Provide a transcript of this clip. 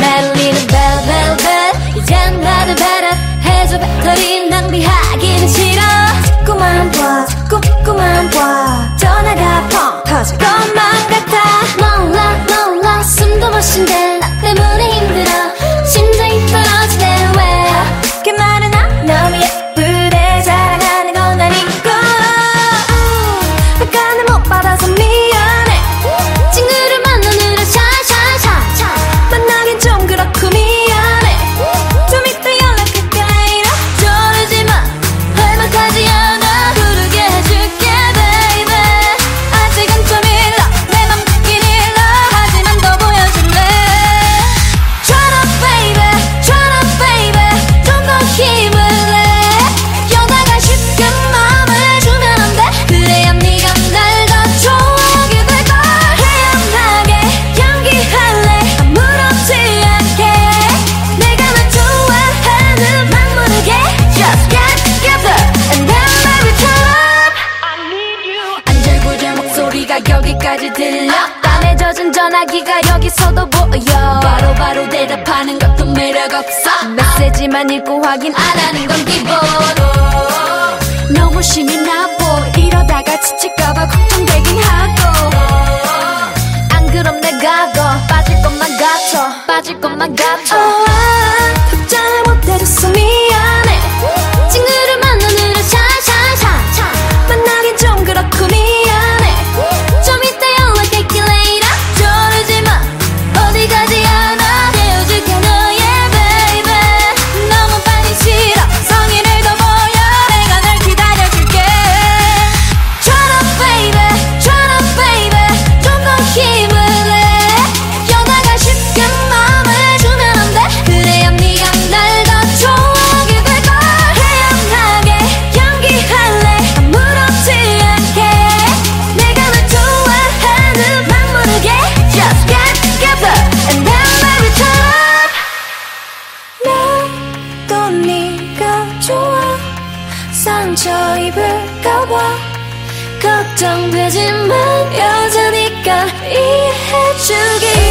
매울리는 벨벨벨. 이젠 나를 배려 해줘. 배터리 낭비하기는 싫어. 자꾸만 봐 자꾸, 자꾸만 봐. 전화가 펑 터져 끝까지 들려? 땀에 젖은 전화기가 여기서도 보여. 바로바로 바로 대답하는 것도 매력 없어. 메시지만 읽고 확인 안 하는 건 기본 너무 신이 나보. 이러다가 지칠까봐 걱정되긴 하고. 안 그럼 내가 더 빠질 것만 같아. 빠질 것만 같아. oh, 아, 답장을 못 해줬으니 훔쳐 입을까봐 걱정되지만 여자니까 이해주길